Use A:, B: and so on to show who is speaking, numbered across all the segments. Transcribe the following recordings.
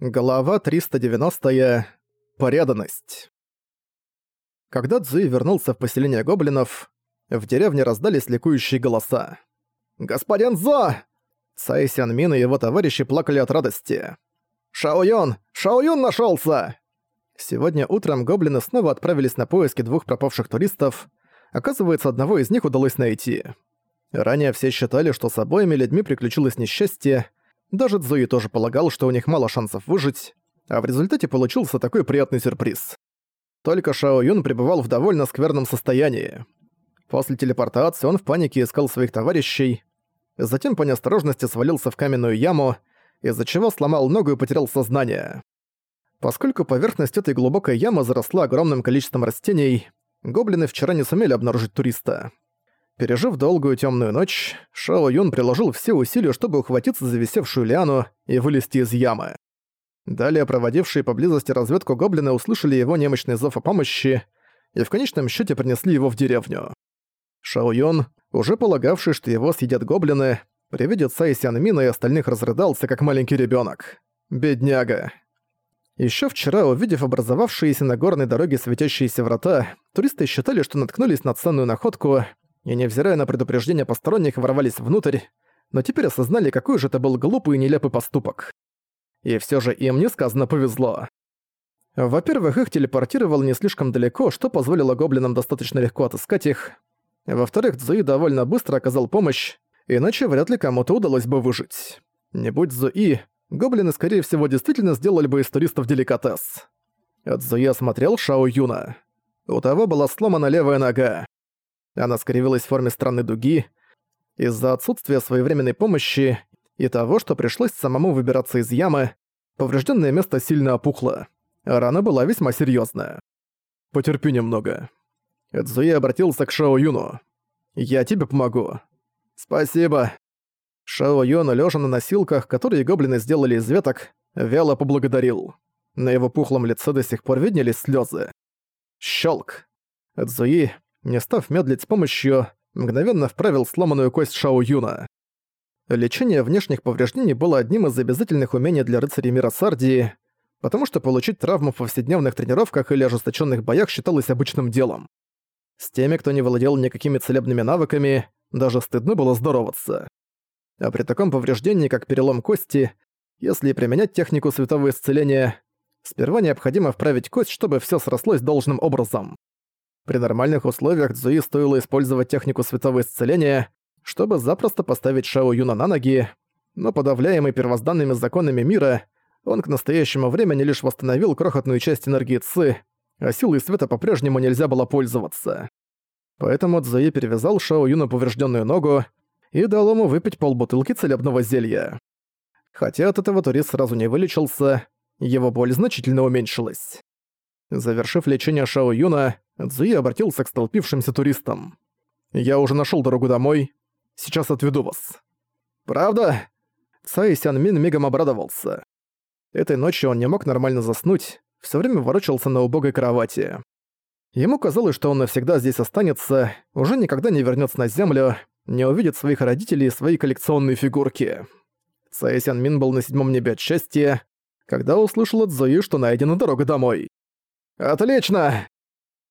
A: Глава 390. -я. Порядность. Когда Цзуи вернулся в поселение гоблинов, в деревне раздались ликующие голоса. «Господин Зо!» Цай Сянмин и его товарищи плакали от радости. «Шао Юн! Шао Юн нашёлся!» Сегодня утром гоблины снова отправились на поиски двух пропавших туристов. Оказывается, одного из них удалось найти. Ранее все считали, что с обоими людьми приключилось несчастье, даже Цзуи тоже полагал, что у них мало шансов выжить, а в результате получился такой приятный сюрприз. Только Шао Юн пребывал в довольно скверном состоянии. После телепортации он в панике искал своих товарищей, затем по неосторожности свалился в каменную яму, из-за чего сломал ногу и потерял сознание. Поскольку поверхность этой глубокой ямы заросла огромным количеством растений, гоблины вчера не сумели обнаружить туриста. Пережив долгую темную ночь, Шао Юн приложил все усилия, чтобы ухватиться за висевшую лиану и вылезти из ямы. Далее проводившие поблизости разведку гоблины услышали его немощный зов о помощи и в конечном счете принесли его в деревню. Шао Юн, уже полагавший, что его съедят гоблины, при виде Цай Сянмина и остальных разрыдался, как маленький ребенок. Бедняга. Еще вчера, увидев образовавшиеся на горной дороге светящиеся врата, туристы считали, что наткнулись на ценную находку — и, невзирая на предупреждения посторонних, ворвались внутрь, но теперь осознали, какой же это был глупый и нелепый поступок. И все же им несказанно повезло. Во-первых, их телепортировал не слишком далеко, что позволило гоблинам достаточно легко отыскать их. Во-вторых, Цзуи довольно быстро оказал помощь, иначе вряд ли кому-то удалось бы выжить. Не будь Цзуи, гоблины, скорее всего, действительно сделали бы из туристов деликатес. Цзуи осмотрел Шао Юна. У того была сломана левая нога. Она скривилась в форме странной дуги. Из-за отсутствия своевременной помощи и того, что пришлось самому выбираться из ямы, поврежденное место сильно опухло. Рана была весьма серьезная. «Потерпи немного». Эдзуи обратился к Шао Юну. «Я тебе помогу». «Спасибо». Шао Юн, лежа на носилках, которые гоблины сделали из веток, вяло поблагодарил. На его пухлом лице до сих пор виднелись слезы. Щелк. Эдзуи, не став медлить с помощью, мгновенно вправил сломанную кость Шао Юна. Лечение внешних повреждений было одним из обязательных умений для рыцарей мира Сардии, потому что получить травму в повседневных тренировках или ожесточенных боях считалось обычным делом. С теми, кто не владел никакими целебными навыками, даже стыдно было здороваться. А при таком повреждении, как перелом кости, если применять технику светового исцеления, сперва необходимо вправить кость, чтобы все срослось должным образом. При нормальных условиях Цзуи стоило использовать технику светового исцеления, чтобы запросто поставить Шао Юна на ноги, но подавляемый первозданными законами мира, он к настоящему времени лишь восстановил крохотную часть энергии Ци, а силой света по-прежнему нельзя было пользоваться. Поэтому Цзуи перевязал Шао Юна поврежденную ногу и дал ему выпить полбутылки целебного зелья. Хотя от этого турист сразу не вылечился, его боль значительно уменьшилась. Завершив лечение Шао Юна, Цзуи обратился к столпившимся туристам. «Я уже нашёл дорогу домой. Сейчас отведу вас». «Правда?» Цай Сянмин мигом обрадовался. Этой ночью он не мог нормально заснуть, всё время ворочался на убогой кровати. Ему казалось, что он навсегда здесь останется, уже никогда не вернётся на землю, не увидит своих родителей и свои коллекционные фигурки. Цай Сянмин был на седьмом небе от счастья, когда услышал от Зои, что найдена дорога домой. «Отлично!»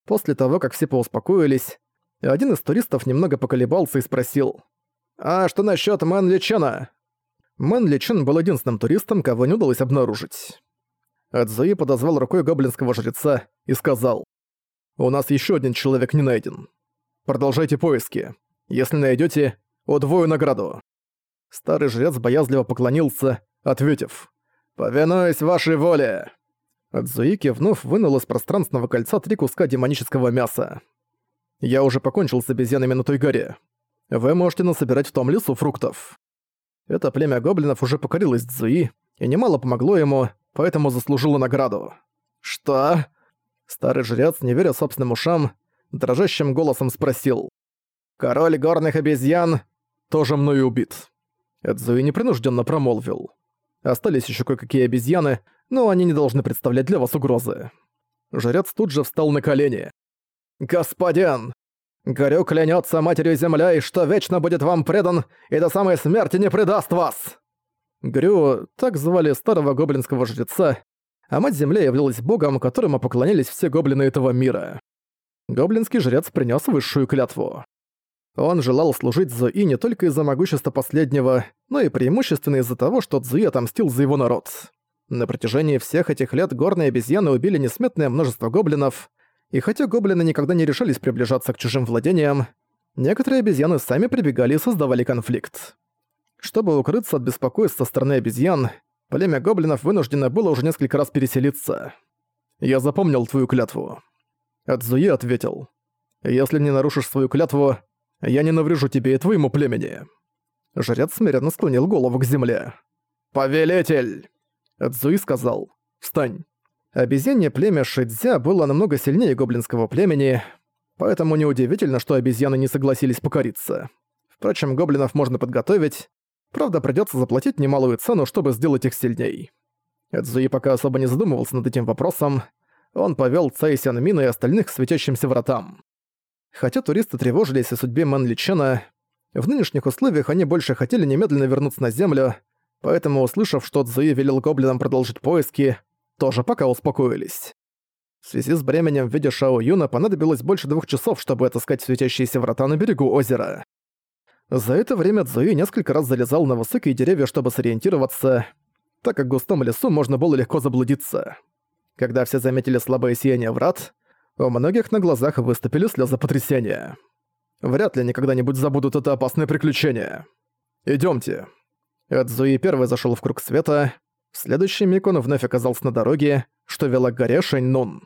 A: После того, как все поуспокоились, один из туристов немного поколебался и спросил. «А что насчет Мэн Личена?» Мэн Личен был единственным туристом, кого не удалось обнаружить. Адзуи подозвал рукой гоблинского жреца и сказал. «У нас еще один человек не найден. Продолжайте поиски. Если найдете, удвою награду». Старый жрец боязливо поклонился, ответив. «Повинуюсь вашей воле!» Адзуики вновь вынул из пространственного кольца три куска демонического мяса. «Я уже покончил с обезьянами на той горе. Вы можете насобирать в том лесу фруктов». Это племя гоблинов уже покорилось Цзуи, и немало помогло ему, поэтому заслужило награду. «Что?» Старый жрец, не веря собственным ушам, дрожащим голосом спросил. «Король горных обезьян тоже мною убит». Эдзуи непринужденно промолвил. Остались еще кое-какие обезьяны, но они не должны представлять для вас угрозы. Жрец тут же встал на колени. «Господин! Горю клянется матерью земля, и что вечно будет вам предан, и до самой смерти не предаст вас!» Грю, так звали старого гоблинского жреца, а Мать-Земля являлась богом, которому поклонялись все гоблины этого мира. Гоблинский жрец принес высшую клятву. Он желал служить Зуи не только из-за могущества последнего, но и преимущественно из-за того, что Цзуи отомстил за его народ. На протяжении всех этих лет горные обезьяны убили несметное множество гоблинов, и хотя гоблины никогда не решались приближаться к чужим владениям, некоторые обезьяны сами прибегали и создавали конфликт. Чтобы укрыться от беспокойства со стороны обезьян, племя гоблинов вынуждено было уже несколько раз переселиться. «Я запомнил твою клятву». Адзуи ответил. «Если не нарушишь свою клятву, я не наврежу тебе и твоему племени». Жрец смиренно склонил голову к земле. «Повелитель!» Цзуи сказал. «Встань». Обезьянье племя Шидзя было намного сильнее гоблинского племени, поэтому неудивительно, что обезьяны не согласились покориться. Впрочем, гоблинов можно подготовить, правда придётся заплатить немалую цену, чтобы сделать их сильней. Эдзуи пока особо не задумывался над этим вопросом, он повёл Цай Сянмина и остальных к светящимся вратам. Хотя туристы тревожились о судьбе Мэн Личена, в нынешних условиях они больше хотели немедленно вернуться на Землю, поэтому, услышав, что Цзуи велел гоблинам продолжить поиски, тоже пока успокоились. В связи с бременем в виде Шао Юна понадобилось больше двух часов, чтобы отыскать светящиеся врата на берегу озера. За это время Цзуи несколько раз залезал на высокие деревья, чтобы сориентироваться, так как в густом лесу можно было легко заблудиться. Когда все заметили слабое сияние врат, у многих на глазах выступили слезы потрясения. Вряд ли они когда-нибудь забудут это опасное приключение. Идёмте. Эдзуи первый зашёл в круг света. В следующий миг он вновь оказался на дороге, что вела к горе Шэньнун.